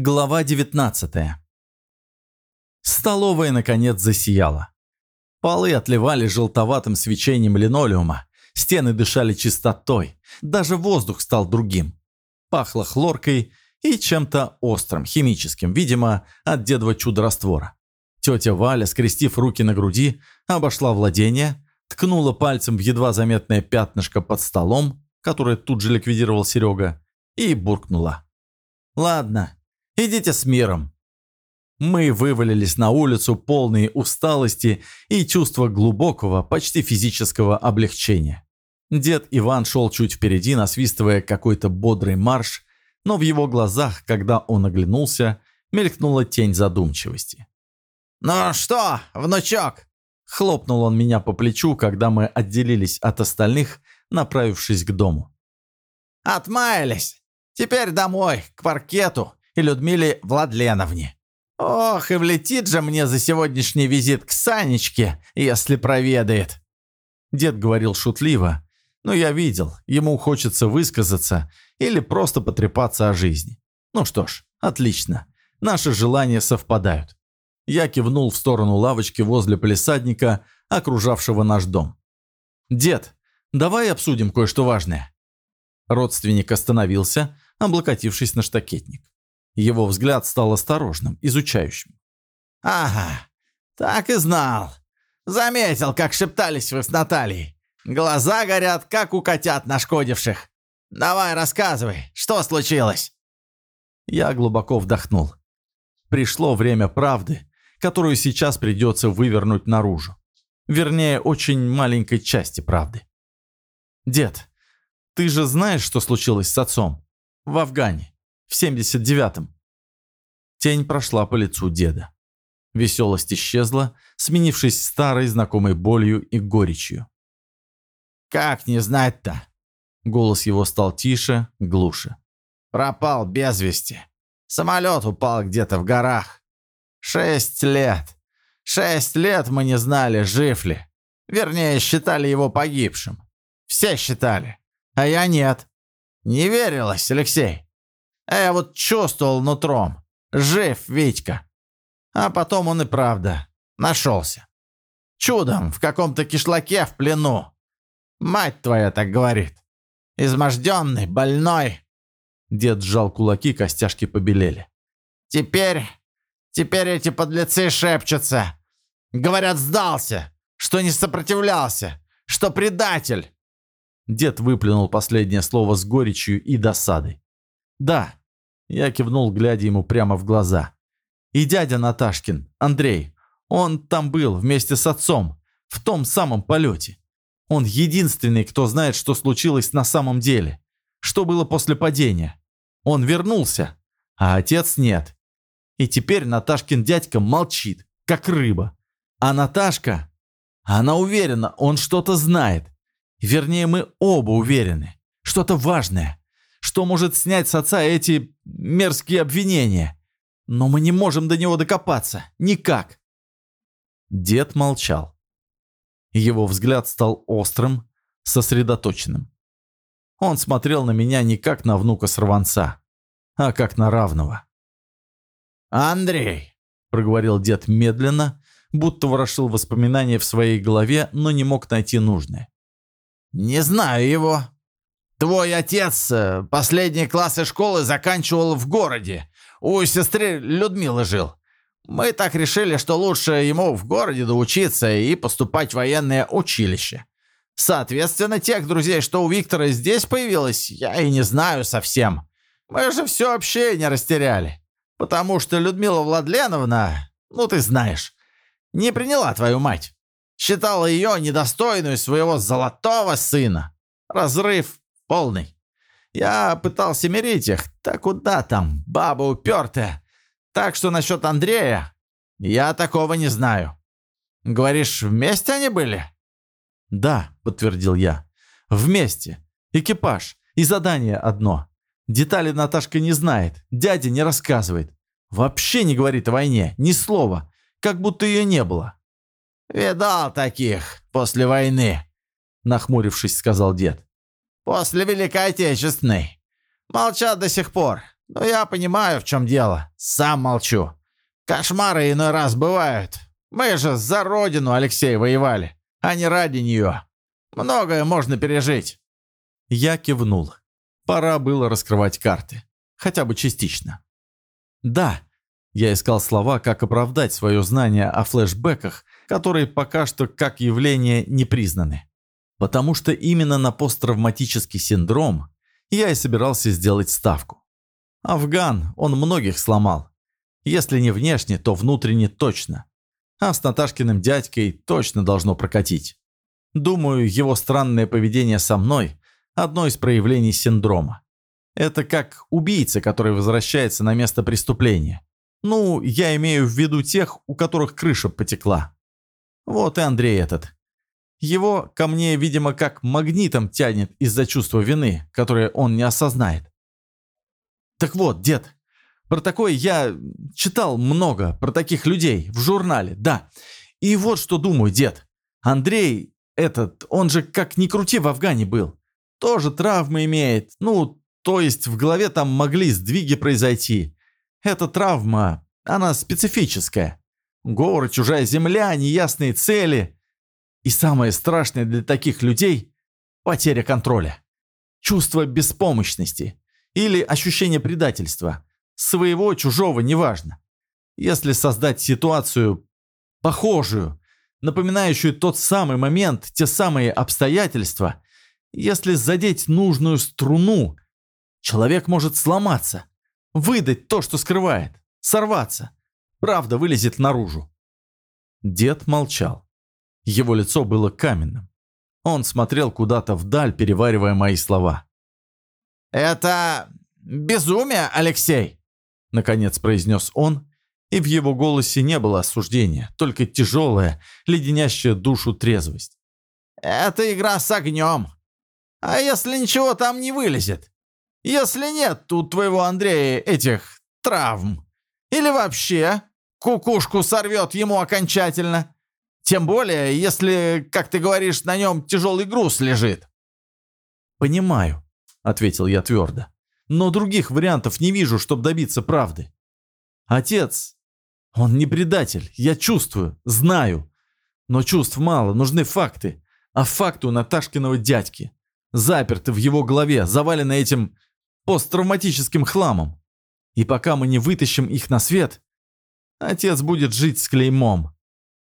Глава 19 Столовая, наконец, засияла. Полы отливали желтоватым свечением линолеума, стены дышали чистотой, даже воздух стал другим. Пахло хлоркой и чем-то острым, химическим, видимо, от дедова чудо-раствора. Тетя Валя, скрестив руки на груди, обошла владение, ткнула пальцем в едва заметное пятнышко под столом, которое тут же ликвидировал Серега, и буркнула. «Ладно, Идите с миром». Мы вывалились на улицу полные усталости и чувства глубокого, почти физического облегчения. Дед Иван шел чуть впереди, насвистывая какой-то бодрый марш, но в его глазах, когда он оглянулся, мелькнула тень задумчивости. «Ну что, внучок?» Хлопнул он меня по плечу, когда мы отделились от остальных, направившись к дому. «Отмаялись. Теперь домой, к паркету и Людмиле Владленовне. Ох, и влетит же мне за сегодняшний визит к Санечке, если проведает. Дед говорил шутливо, но я видел, ему хочется высказаться или просто потрепаться о жизни. Ну что ж, отлично. Наши желания совпадают. Я кивнул в сторону лавочки возле полисадника, окружавшего наш дом. «Дед, давай обсудим кое-что важное». Родственник остановился, облокотившись на штакетник. Его взгляд стал осторожным, изучающим. «Ага, так и знал. Заметил, как шептались вы с Натальей. Глаза горят, как у котят нашкодивших. Давай рассказывай, что случилось?» Я глубоко вдохнул. Пришло время правды, которую сейчас придется вывернуть наружу. Вернее, очень маленькой части правды. «Дед, ты же знаешь, что случилось с отцом? В Афгане в 79-м. Тень прошла по лицу деда. Веселость исчезла, сменившись старой знакомой болью и горечью. «Как не знать-то?» Голос его стал тише, глуше. «Пропал без вести. Самолет упал где-то в горах. Шесть лет. Шесть лет мы не знали, жив ли. Вернее, считали его погибшим. Все считали. А я нет. Не верилось, Алексей. А я вот чувствовал нутром. Жив Витька. А потом он и правда нашелся. Чудом в каком-то кишлаке в плену. Мать твоя так говорит. Изможденный, больной. Дед сжал кулаки, костяшки побелели. Теперь, теперь эти подлецы шепчутся. Говорят, сдался, что не сопротивлялся, что предатель. Дед выплюнул последнее слово с горечью и досадой. Да, я кивнул, глядя ему прямо в глаза. «И дядя Наташкин, Андрей, он там был вместе с отцом, в том самом полете. Он единственный, кто знает, что случилось на самом деле, что было после падения. Он вернулся, а отец нет. И теперь Наташкин дядька молчит, как рыба. А Наташка, она уверена, он что-то знает. Вернее, мы оба уверены. Что-то важное что может снять с отца эти мерзкие обвинения. Но мы не можем до него докопаться. Никак. Дед молчал. Его взгляд стал острым, сосредоточенным. Он смотрел на меня не как на внука-сорванца, а как на равного. «Андрей!» – проговорил дед медленно, будто ворошил воспоминания в своей голове, но не мог найти нужное. «Не знаю его. Твой отец э, последние классы школы заканчивал в городе. У сестры Людмилы жил. Мы так решили, что лучше ему в городе доучиться и поступать в военное училище. Соответственно, тех друзей, что у Виктора здесь появилось, я и не знаю совсем. Мы же все общение растеряли. Потому что Людмила Владленовна, ну ты знаешь, не приняла твою мать. Считала ее недостойную своего золотого сына. Разрыв Полный. Я пытался мирить их. Да куда там, баба упертая. Так что насчет Андрея, я такого не знаю. Говоришь, вместе они были? Да, подтвердил я. Вместе. Экипаж. И задание одно. Детали Наташка не знает. Дядя не рассказывает. Вообще не говорит о войне. Ни слова. Как будто ее не было. «Видал таких после войны», — нахмурившись, сказал дед. После Великой Отечественной. Молчат до сих пор. Но я понимаю, в чем дело. Сам молчу. Кошмары иной раз бывают. Мы же за родину, Алексей, воевали, а не ради нее. Многое можно пережить». Я кивнул. Пора было раскрывать карты. Хотя бы частично. «Да». Я искал слова, как оправдать свое знание о флешбеках, которые пока что как явление не признаны. Потому что именно на посттравматический синдром я и собирался сделать ставку. Афган, он многих сломал. Если не внешне, то внутренне точно. А с Наташкиным дядькой точно должно прокатить. Думаю, его странное поведение со мной – одно из проявлений синдрома. Это как убийца, который возвращается на место преступления. Ну, я имею в виду тех, у которых крыша потекла. Вот и Андрей этот. Его ко мне, видимо, как магнитом тянет из-за чувства вины, которое он не осознает. Так вот, дед, про такое я читал много, про таких людей, в журнале, да. И вот что думаю, дед. Андрей, этот, он же как ни крути в Афгане был. Тоже травмы имеет. Ну, то есть в голове там могли сдвиги произойти. Эта травма, она специфическая. Горы, чужая земля, неясные цели. И самое страшное для таких людей – потеря контроля. Чувство беспомощности или ощущение предательства. Своего, чужого, неважно. Если создать ситуацию похожую, напоминающую тот самый момент, те самые обстоятельства, если задеть нужную струну, человек может сломаться, выдать то, что скрывает, сорваться. Правда вылезет наружу. Дед молчал. Его лицо было каменным. Он смотрел куда-то вдаль, переваривая мои слова. «Это безумие, Алексей!» Наконец произнес он, и в его голосе не было осуждения, только тяжелая, леденящая душу трезвость. «Это игра с огнем. А если ничего там не вылезет? Если нет у твоего Андрея этих травм? Или вообще кукушку сорвет ему окончательно? Тем более, если, как ты говоришь, на нем тяжелый груз лежит». «Понимаю», — ответил я твердо. «Но других вариантов не вижу, чтобы добиться правды. Отец, он не предатель, я чувствую, знаю. Но чувств мало, нужны факты. А факты у Наташкиного дядьки. Заперты в его голове, завалены этим посттравматическим хламом. И пока мы не вытащим их на свет, отец будет жить с клеймом.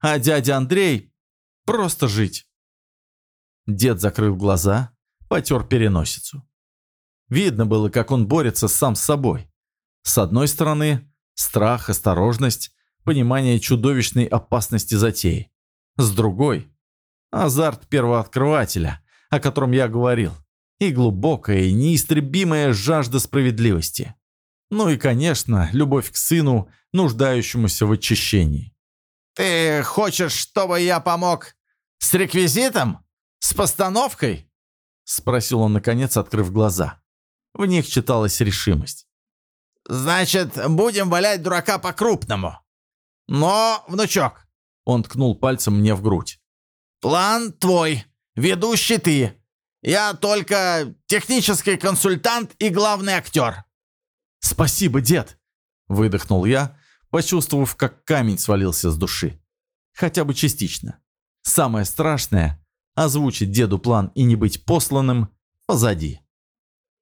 А дядя Андрей просто жить. Дед закрыл глаза, потер переносицу. Видно было, как он борется сам с собой. С одной стороны, страх, осторожность, понимание чудовищной опасности затеи. С другой – азарт первооткрывателя, о котором я говорил, и глубокая и неистребимая жажда справедливости. Ну и, конечно, любовь к сыну, нуждающемуся в очищении. «Ты хочешь, чтобы я помог с реквизитом? С постановкой?» Спросил он, наконец, открыв глаза. В них читалась решимость. «Значит, будем валять дурака по-крупному. Но, внучок...» Он ткнул пальцем мне в грудь. «План твой. Ведущий ты. Я только технический консультант и главный актер». «Спасибо, дед!» – выдохнул я, почувствовав, как камень свалился с души. Хотя бы частично. Самое страшное – озвучить деду план и не быть посланным – позади.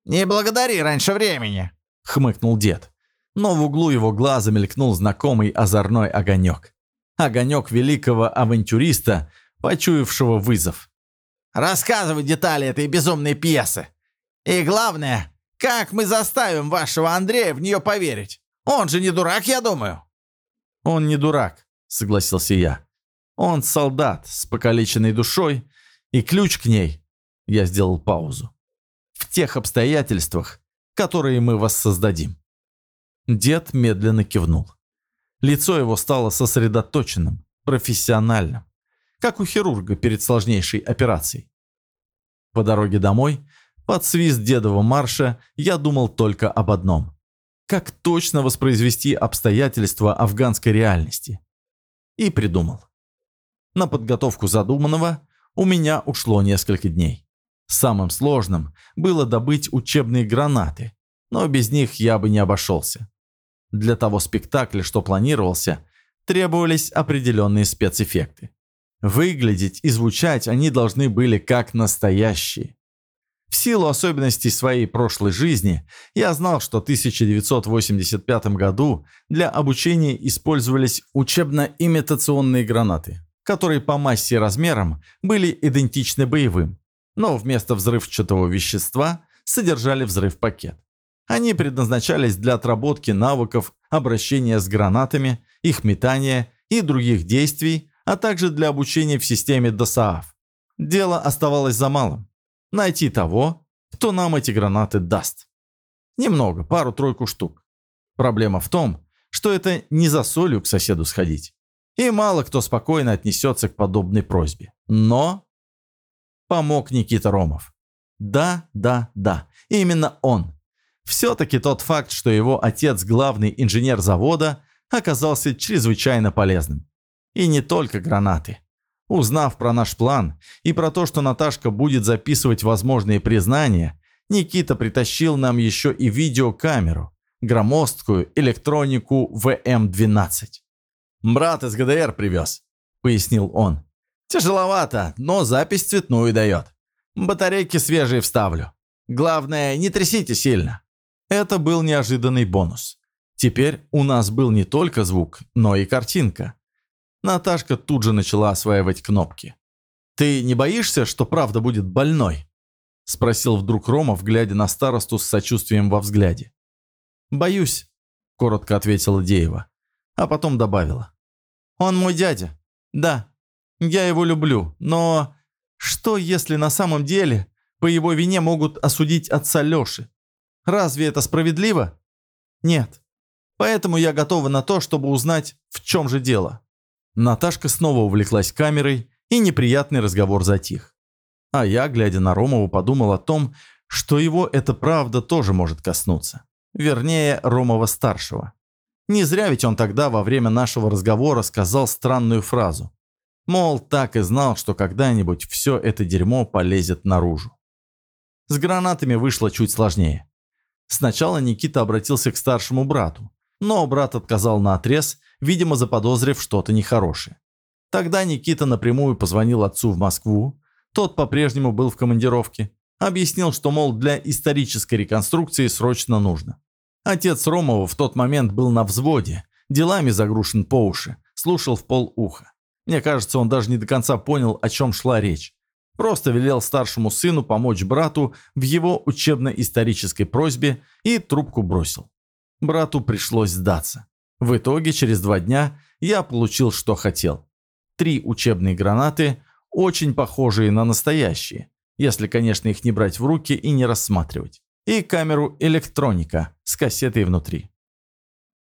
«Не благодари раньше времени», – хмыкнул дед. Но в углу его глаза мелькнул знакомый озорной огонек. Огонек великого авантюриста, почуявшего вызов. «Рассказывай детали этой безумной пьесы. И главное, как мы заставим вашего Андрея в нее поверить? Он же не дурак, я думаю». «Он не дурак», — согласился я. «Он солдат с покалеченной душой, и ключ к ней...» Я сделал паузу. «В тех обстоятельствах, которые мы воссоздадим». Дед медленно кивнул. Лицо его стало сосредоточенным, профессиональным, как у хирурга перед сложнейшей операцией. По дороге домой, под свист дедова марша, я думал только об одном. Как точно воспроизвести обстоятельства афганской реальности. И придумал. На подготовку задуманного у меня ушло несколько дней. Самым сложным было добыть учебные гранаты, но без них я бы не обошелся. Для того спектакля, что планировался, требовались определенные спецэффекты. Выглядеть и звучать они должны были как настоящие. В силу особенностей своей прошлой жизни я знал, что в 1985 году для обучения использовались учебно-имитационные гранаты, которые по массе и размерам были идентичны боевым, но вместо взрывчатого вещества содержали взрыв-пакет. Они предназначались для отработки навыков обращения с гранатами, их метания и других действий, а также для обучения в системе ДОСААФ. Дело оставалось за малым. Найти того, кто нам эти гранаты даст. Немного, пару-тройку штук. Проблема в том, что это не за солью к соседу сходить. И мало кто спокойно отнесется к подобной просьбе. Но помог Никита Ромов. Да, да, да, именно он. Все-таки тот факт, что его отец главный инженер завода, оказался чрезвычайно полезным. И не только гранаты. Узнав про наш план и про то, что Наташка будет записывать возможные признания, Никита притащил нам еще и видеокамеру, громоздкую электронику ВМ-12. «Брат из ГДР привез», — пояснил он. «Тяжеловато, но запись цветную дает. Батарейки свежие вставлю. Главное, не трясите сильно». Это был неожиданный бонус. Теперь у нас был не только звук, но и картинка. Наташка тут же начала осваивать кнопки. «Ты не боишься, что правда будет больной?» – спросил вдруг Ромов, глядя на старосту с сочувствием во взгляде. «Боюсь», – коротко ответила Деева, а потом добавила. «Он мой дядя. Да, я его люблю, но что, если на самом деле по его вине могут осудить отца Леши? Разве это справедливо? Нет. Поэтому я готова на то, чтобы узнать, в чем же дело». Наташка снова увлеклась камерой, и неприятный разговор затих. А я, глядя на Ромову, подумал о том, что его это правда тоже может коснуться. Вернее, Ромова-старшего. Не зря ведь он тогда во время нашего разговора сказал странную фразу. Мол, так и знал, что когда-нибудь все это дерьмо полезет наружу. С гранатами вышло чуть сложнее. Сначала Никита обратился к старшему брату, но брат отказал на отрез видимо, заподозрив что-то нехорошее. Тогда Никита напрямую позвонил отцу в Москву, тот по-прежнему был в командировке, объяснил, что, мол, для исторической реконструкции срочно нужно. Отец Ромова в тот момент был на взводе, делами загрушен по уши, слушал в пол уха. Мне кажется, он даже не до конца понял, о чем шла речь. Просто велел старшему сыну помочь брату в его учебно-исторической просьбе и трубку бросил. Брату пришлось сдаться. В итоге, через два дня я получил, что хотел. Три учебные гранаты, очень похожие на настоящие, если, конечно, их не брать в руки и не рассматривать. И камеру электроника с кассетой внутри.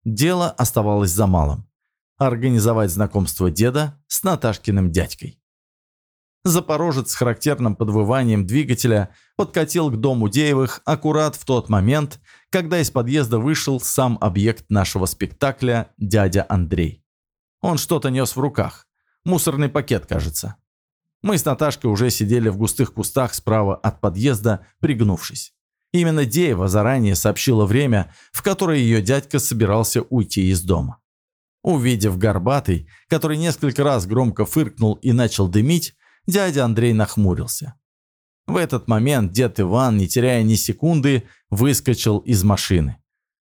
Дело оставалось за малым. Организовать знакомство деда с Наташкиным дядькой. Запорожец с характерным подвыванием двигателя подкатил к дому Деевых аккурат в тот момент, когда из подъезда вышел сам объект нашего спектакля дядя Андрей. Он что-то нес в руках. Мусорный пакет, кажется. Мы с Наташкой уже сидели в густых кустах справа от подъезда, пригнувшись. Именно Деева заранее сообщила время, в которое ее дядька собирался уйти из дома. Увидев горбатый, который несколько раз громко фыркнул и начал дымить, Дядя Андрей нахмурился. В этот момент дед Иван, не теряя ни секунды, выскочил из машины.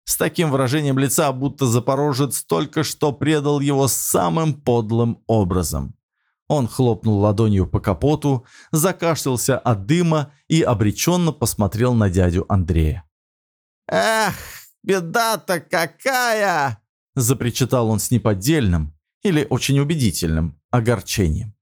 С таким выражением лица, будто запорожец только что предал его самым подлым образом. Он хлопнул ладонью по капоту, закашлялся от дыма и обреченно посмотрел на дядю Андрея. «Эх, беда-то какая!» – запричитал он с неподдельным или очень убедительным огорчением.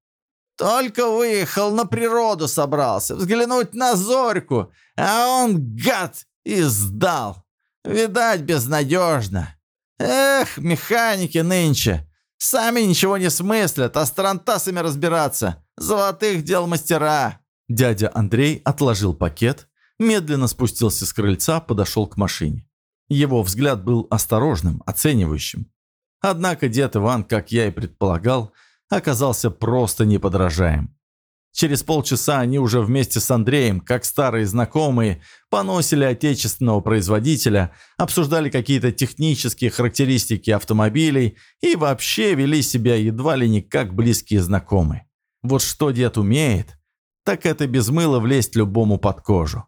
Только выехал на природу собрался, взглянуть на зорьку, а он, гад, и сдал. Видать, безнадежно. Эх, механики нынче. Сами ничего не смыслят, а с тарантасами разбираться. Золотых дел мастера. Дядя Андрей отложил пакет, медленно спустился с крыльца, подошел к машине. Его взгляд был осторожным, оценивающим. Однако дед Иван, как я и предполагал, оказался просто неподражаем. Через полчаса они уже вместе с Андреем, как старые знакомые, поносили отечественного производителя, обсуждали какие-то технические характеристики автомобилей и вообще вели себя едва ли не как близкие знакомые. Вот что дед умеет, так это без мыла влезть любому под кожу.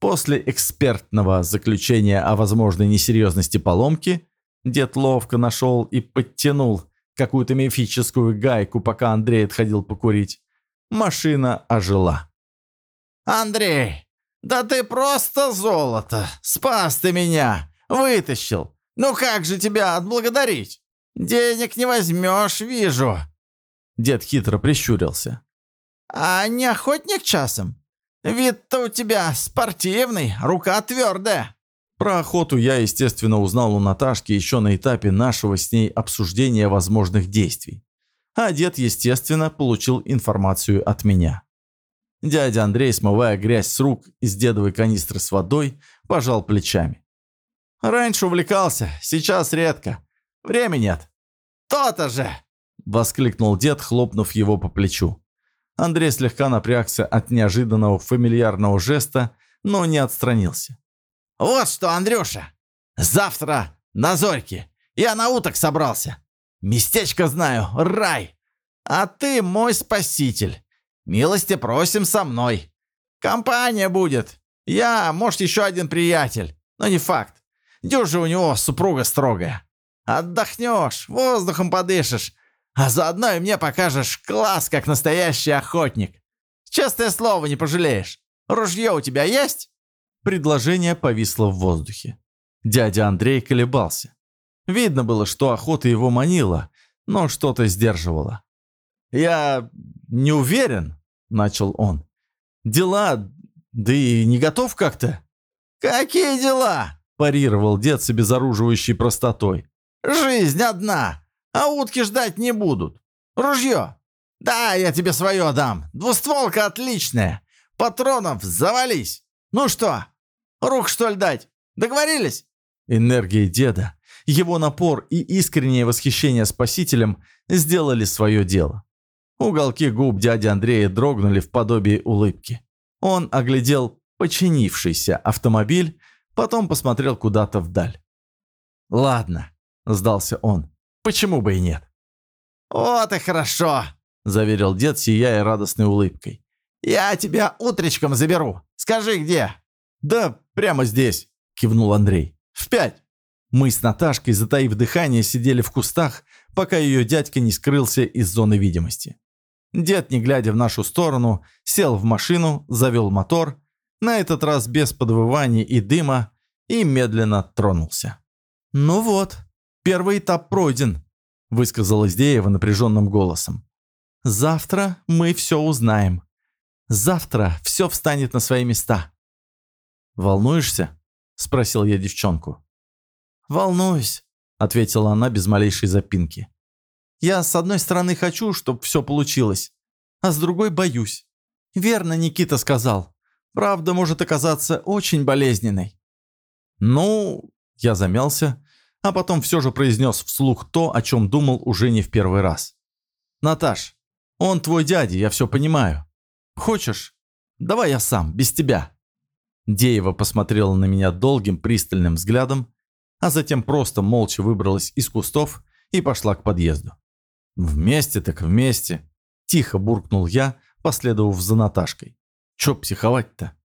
После экспертного заключения о возможной несерьезности поломки дед ловко нашел и подтянул какую-то мифическую гайку, пока Андрей отходил покурить. Машина ожила. «Андрей, да ты просто золото! Спас ты меня! Вытащил! Ну как же тебя отблагодарить? Денег не возьмешь, вижу!» Дед хитро прищурился. «А не охотник часом? Вид-то у тебя спортивный, рука твердая!» Про охоту я, естественно, узнал у Наташки еще на этапе нашего с ней обсуждения возможных действий. А дед, естественно, получил информацию от меня. Дядя Андрей, смывая грязь с рук из дедовой канистры с водой, пожал плечами. «Раньше увлекался, сейчас редко. Времени нет». «То-то же!» – воскликнул дед, хлопнув его по плечу. Андрей слегка напрягся от неожиданного фамильярного жеста, но не отстранился. «Вот что, Андрюша, завтра на зорьке. Я на уток собрался. Местечко знаю, рай. А ты мой спаситель. Милости просим со мной. Компания будет. Я, может, еще один приятель. Но не факт. Дюжа у него супруга строгая. Отдохнешь, воздухом подышишь, а заодно и мне покажешь класс, как настоящий охотник. Честное слово, не пожалеешь. Ружье у тебя есть?» Предложение повисло в воздухе. Дядя Андрей колебался. Видно было, что охота его манила, но что-то сдерживало. «Я не уверен», — начал он. «Дела, да и не готов как-то». «Какие дела?» – парировал дед с обезоруживающей простотой. «Жизнь одна, а утки ждать не будут. Ружье. Да, я тебе свое дам. Двустволка отличная. Патронов завались. Ну что, рук что ли дать? Договорились?» Энергия деда, его напор и искреннее восхищение спасителем сделали свое дело. Уголки губ дяди Андрея дрогнули в подобии улыбки. Он оглядел починившийся автомобиль, потом посмотрел куда-то вдаль. «Ладно», — сдался он, — «почему бы и нет?» «Вот и хорошо», — заверил дед, сияя радостной улыбкой. «Я тебя утречком заберу. Скажи, где?» «Да прямо здесь», — кивнул Андрей. «В пять». Мы с Наташкой, затаив дыхание, сидели в кустах, пока ее дядька не скрылся из зоны видимости. Дед, не глядя в нашу сторону, сел в машину, завел мотор, на этот раз без подвывания и дыма, и медленно тронулся. «Ну вот, первый этап пройден», – высказалась Деева напряженным голосом. «Завтра мы все узнаем. Завтра все встанет на свои места». «Волнуешься?» – спросил я девчонку. «Волнуюсь», – ответила она без малейшей запинки. «Я с одной стороны хочу, чтобы все получилось, а с другой боюсь. Верно Никита сказал. Правда может оказаться очень болезненной». «Ну...» – я замялся, а потом все же произнес вслух то, о чем думал уже не в первый раз. «Наташ, он твой дядя, я все понимаю. Хочешь? Давай я сам, без тебя». Деева посмотрела на меня долгим пристальным взглядом, а затем просто молча выбралась из кустов и пошла к подъезду. «Вместе так вместе», – тихо буркнул я, последовав за Наташкой. «Чё психовать-то?»